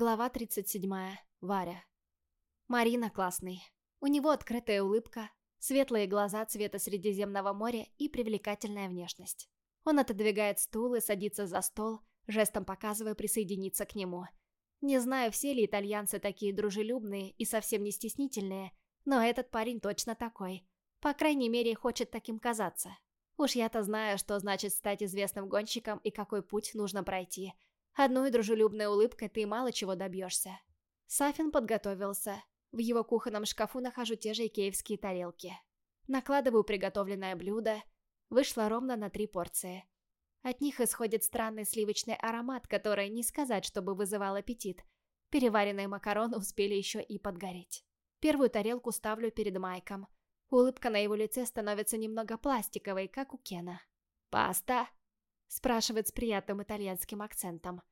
Глава 37. Варя. Марина классный. У него открытая улыбка, светлые глаза цвета Средиземного моря и привлекательная внешность. Он отодвигает стул и садится за стол, жестом показывая присоединиться к нему. Не знаю, все ли итальянцы такие дружелюбные и совсем не стеснительные, но этот парень точно такой. По крайней мере, хочет таким казаться. Уж я-то знаю, что значит стать известным гонщиком и какой путь нужно пройти. Одной дружелюбной улыбкой ты мало чего добьешься. Сафин подготовился. В его кухонном шкафу нахожу те же икеевские тарелки. Накладываю приготовленное блюдо. Вышло ровно на три порции. От них исходит странный сливочный аромат, который не сказать, чтобы вызывал аппетит. Переваренные макароны успели еще и подгореть. Первую тарелку ставлю перед Майком. Улыбка на его лице становится немного пластиковой, как у Кена. «Паста?» – спрашивает с приятным итальянским акцентом.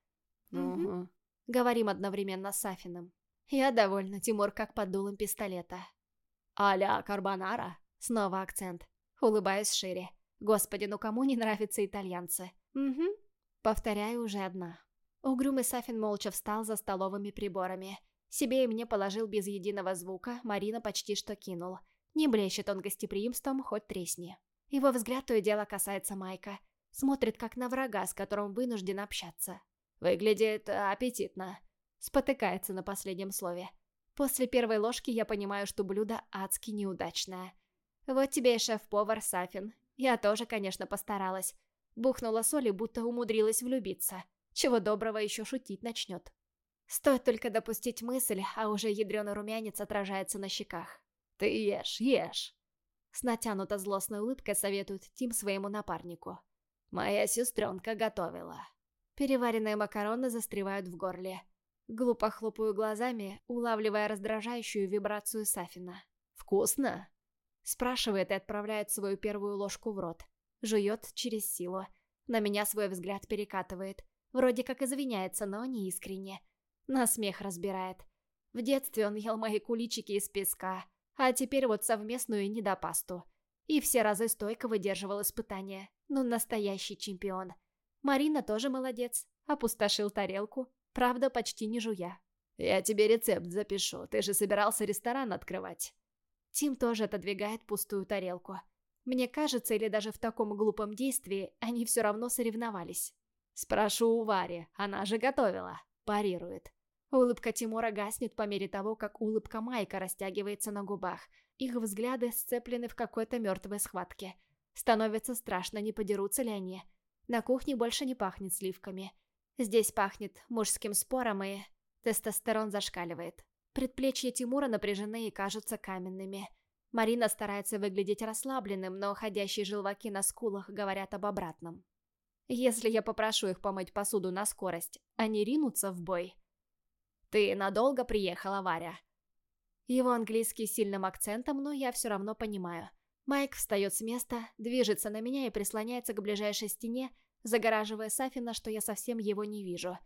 Угу. Говорим одновременно с Сафиным. Я довольна, Тимур как под дулом пистолета. «А-ля карбонара?» Снова акцент. Улыбаюсь шире. Господи, ну кому не нравятся итальянцы? Угу. Повторяю уже одна. Угрюмый Сафин молча встал за столовыми приборами. Себе и мне положил без единого звука, Марина почти что кинул – не блещет он гостеприимством, хоть тресни. Его взгляд то и дело касается Майка. Смотрит как на врага, с которым вынужден общаться. Выглядит аппетитно. Спотыкается на последнем слове. После первой ложки я понимаю, что блюдо адски неудачное. Вот тебе и шеф-повар Сафин. Я тоже, конечно, постаралась. Бухнула соли, будто умудрилась влюбиться. Чего доброго еще шутить начнет. Стоит только допустить мысль, а уже ядреный румянец отражается на щеках. «Ты ешь, ешь!» С натянуто злостной улыбкой советует Тим своему напарнику. «Моя сестренка готовила». Переваренные макароны застревают в горле. Глупо хлопаю глазами, улавливая раздражающую вибрацию Сафина. «Вкусно?» Спрашивает и отправляет свою первую ложку в рот. Жует через силу. На меня свой взгляд перекатывает. Вроде как извиняется, но не искренне. На смех разбирает. В детстве он ел мои куличики из песка. А теперь вот совместную недопасту. И все разы стойко выдерживал испытания. Ну, настоящий чемпион. Марина тоже молодец. Опустошил тарелку. Правда, почти не жуя. «Я тебе рецепт запишу. Ты же собирался ресторан открывать». Тим тоже отодвигает пустую тарелку. Мне кажется, или даже в таком глупом действии, они все равно соревновались. «Спрошу у Вари, она же готовила», – парирует. Улыбка Тимура гаснет по мере того, как улыбка Майка растягивается на губах. Их взгляды сцеплены в какой-то мертвой схватке. Становится страшно, не подерутся ли они. На кухне больше не пахнет сливками. Здесь пахнет мужским спором и... Тестостерон зашкаливает. Предплечья Тимура напряжены и кажутся каменными. Марина старается выглядеть расслабленным, но ходящие желваки на скулах говорят об обратном. Если я попрошу их помыть посуду на скорость, они ринутся в бой. «Ты надолго приехала, Варя?» Его английский с сильным акцентом, но я все равно понимаю. Майк встает с места, движется на меня и прислоняется к ближайшей стене, загораживая Сафина, что я совсем его не вижу.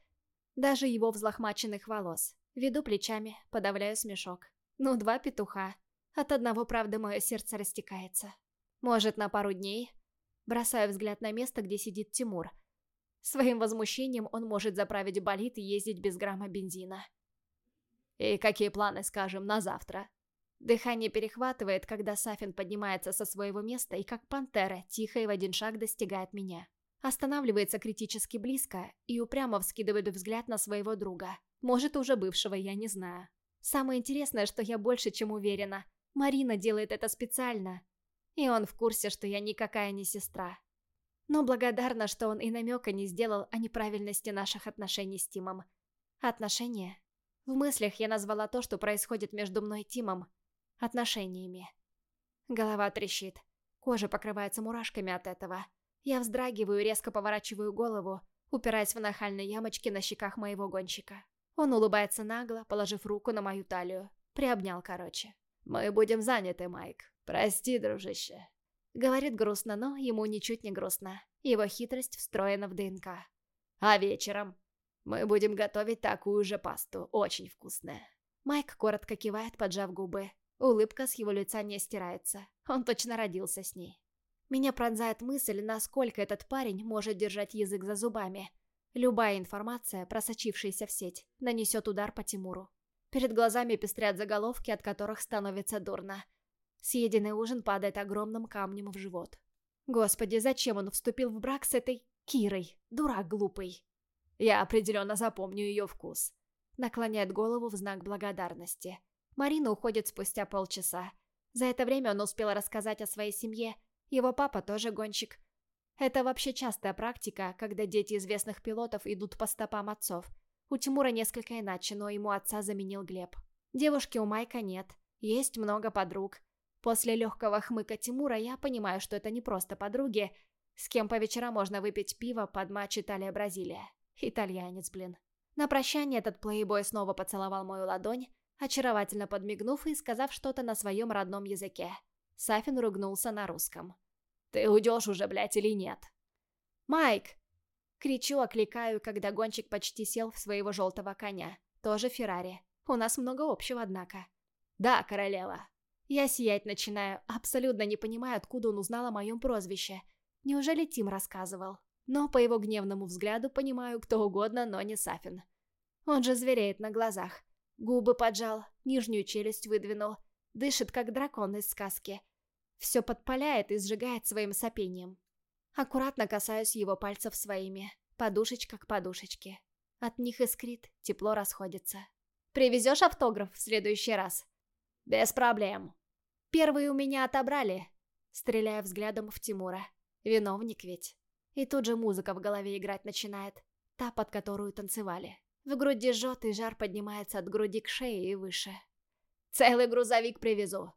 Даже его взлохмаченных волос. Веду плечами, подавляю смешок. Ну, два петуха. От одного, правда, мое сердце растекается. Может, на пару дней? Бросаю взгляд на место, где сидит Тимур. Своим возмущением он может заправить болид и ездить без грамма бензина. «И какие планы, скажем, на завтра?» Дыхание перехватывает, когда Сафин поднимается со своего места и как пантера тихо и в один шаг достигает меня. Останавливается критически близко и упрямо вскидывает взгляд на своего друга. Может, уже бывшего, я не знаю. Самое интересное, что я больше чем уверена. Марина делает это специально. И он в курсе, что я никакая не сестра но благодарна, что он и намека не сделал о неправильности наших отношений с Тимом. Отношения? В мыслях я назвала то, что происходит между мной и Тимом, отношениями. Голова трещит, кожа покрывается мурашками от этого. Я вздрагиваю резко поворачиваю голову, упираясь в нахальные ямочки на щеках моего гонщика. Он улыбается нагло, положив руку на мою талию. Приобнял короче. «Мы будем заняты, Майк. Прости, дружище». Говорит грустно, но ему ничуть не грустно. Его хитрость встроена в ДНК. А вечером мы будем готовить такую же пасту, очень вкусная. Майк коротко кивает, поджав губы. Улыбка с его лица не стирается. Он точно родился с ней. Меня пронзает мысль, насколько этот парень может держать язык за зубами. Любая информация, просочившаяся в сеть, нанесет удар по Тимуру. Перед глазами пестрят заголовки, от которых становится дурно. Съеденный ужин падает огромным камнем в живот. Господи, зачем он вступил в брак с этой Кирой? Дурак глупый. Я определенно запомню ее вкус. Наклоняет голову в знак благодарности. Марина уходит спустя полчаса. За это время он успел рассказать о своей семье. Его папа тоже гонщик. Это вообще частая практика, когда дети известных пилотов идут по стопам отцов. У Тимура несколько иначе, но ему отца заменил Глеб. Девушки у Майка нет. Есть много подруг. После легкого хмыка Тимура я понимаю, что это не просто подруги, с кем по вечерам можно выпить пиво под матч Италия-Бразилия. Итальянец, блин. На прощание этот плейбой снова поцеловал мою ладонь, очаровательно подмигнув и сказав что-то на своем родном языке. Сафин ругнулся на русском. «Ты уйдешь уже, блядь, или нет?» «Майк!» Кричу, окликаю, когда гонщик почти сел в своего желтого коня. Тоже Феррари. У нас много общего, однако. «Да, королева». Я сиять начинаю, абсолютно не понимая, откуда он узнал о моем прозвище. Неужели Тим рассказывал? Но по его гневному взгляду понимаю кто угодно, но не Сафин. Он же звереет на глазах. Губы поджал, нижнюю челюсть выдвинул. Дышит, как дракон из сказки. Все подпаляет и сжигает своим сопением. Аккуратно касаюсь его пальцев своими, подушечка к подушечке. От них искрит, тепло расходится. «Привезешь автограф в следующий раз?» «Без проблем». «Первые у меня отобрали», стреляя взглядом в Тимура. «Виновник ведь». И тут же музыка в голове играть начинает, та, под которую танцевали. В груди жжет, и жар поднимается от груди к шее и выше. «Целый грузовик привезу!»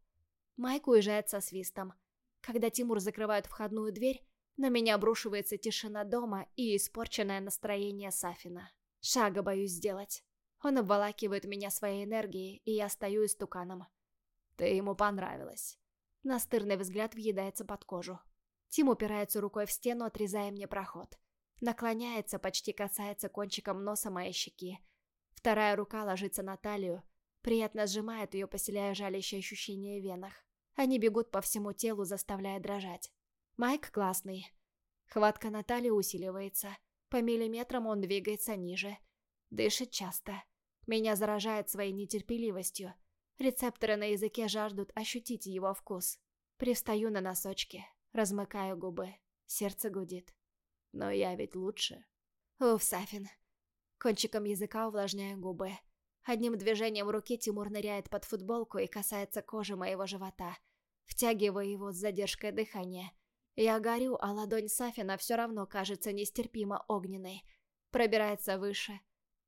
Майк уезжает со свистом. Когда Тимур закрывает входную дверь, на меня обрушивается тишина дома и испорченное настроение Сафина. Шага боюсь сделать. Он обволакивает меня своей энергией, и я стою истуканом. «Ты ему понравилась». Настырный взгляд въедается под кожу. Тим упирается рукой в стену, отрезая мне проход. Наклоняется, почти касается кончиком носа моей щеки. Вторая рука ложится на талию, приятно сжимает ее, поселяя жалящее ощущение в венах. Они бегут по всему телу, заставляя дрожать. Майк классный. Хватка на талии усиливается. По миллиметрам он двигается ниже. Дышит часто. Меня заражает своей нетерпеливостью. Рецепторы на языке жаждут ощутить его вкус. Привстаю на носочки, размыкаю губы. Сердце гудит. Но я ведь лучше. Уф, Сафин. Кончиком языка увлажняю губы. Одним движением руки Тимур ныряет под футболку и касается кожи моего живота. Втягиваю его с задержкой дыхания. Я горю, а ладонь Сафина все равно кажется нестерпимо огненной. Пробирается выше.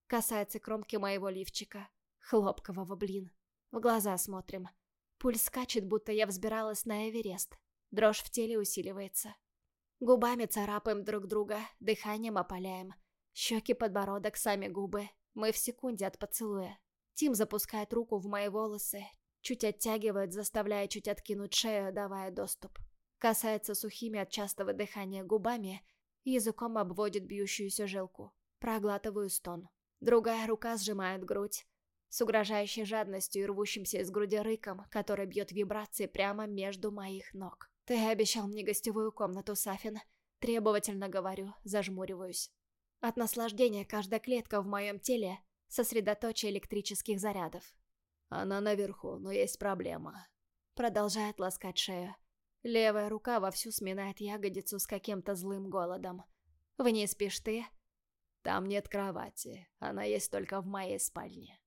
Касается кромки моего лифчика. Хлопкового, блин. В глаза смотрим. Пульс скачет, будто я взбиралась на Эверест. Дрожь в теле усиливается. Губами царапаем друг друга, дыханием опаляем. Щеки, подбородок, сами губы. Мы в секунде от поцелуя. Тим запускает руку в мои волосы, чуть оттягивает, заставляя чуть откинуть шею, давая доступ. Касается сухими от частого дыхания губами, языком обводит бьющуюся жилку. Проглатываю стон. Другая рука сжимает грудь, с угрожающей жадностью и рвущимся из груди рыком, который бьет вибрации прямо между моих ног. «Ты обещал мне гостевую комнату, Сафин». Требовательно говорю, зажмуриваюсь. От наслаждения каждая клетка в моем теле — сосредоточие электрических зарядов. «Она наверху, но есть проблема». Продолжает ласкать шею. Левая рука вовсю сминает ягодицу с каким-то злым голодом. «Вниз спишь ты?» «Там нет кровати, она есть только в моей спальне».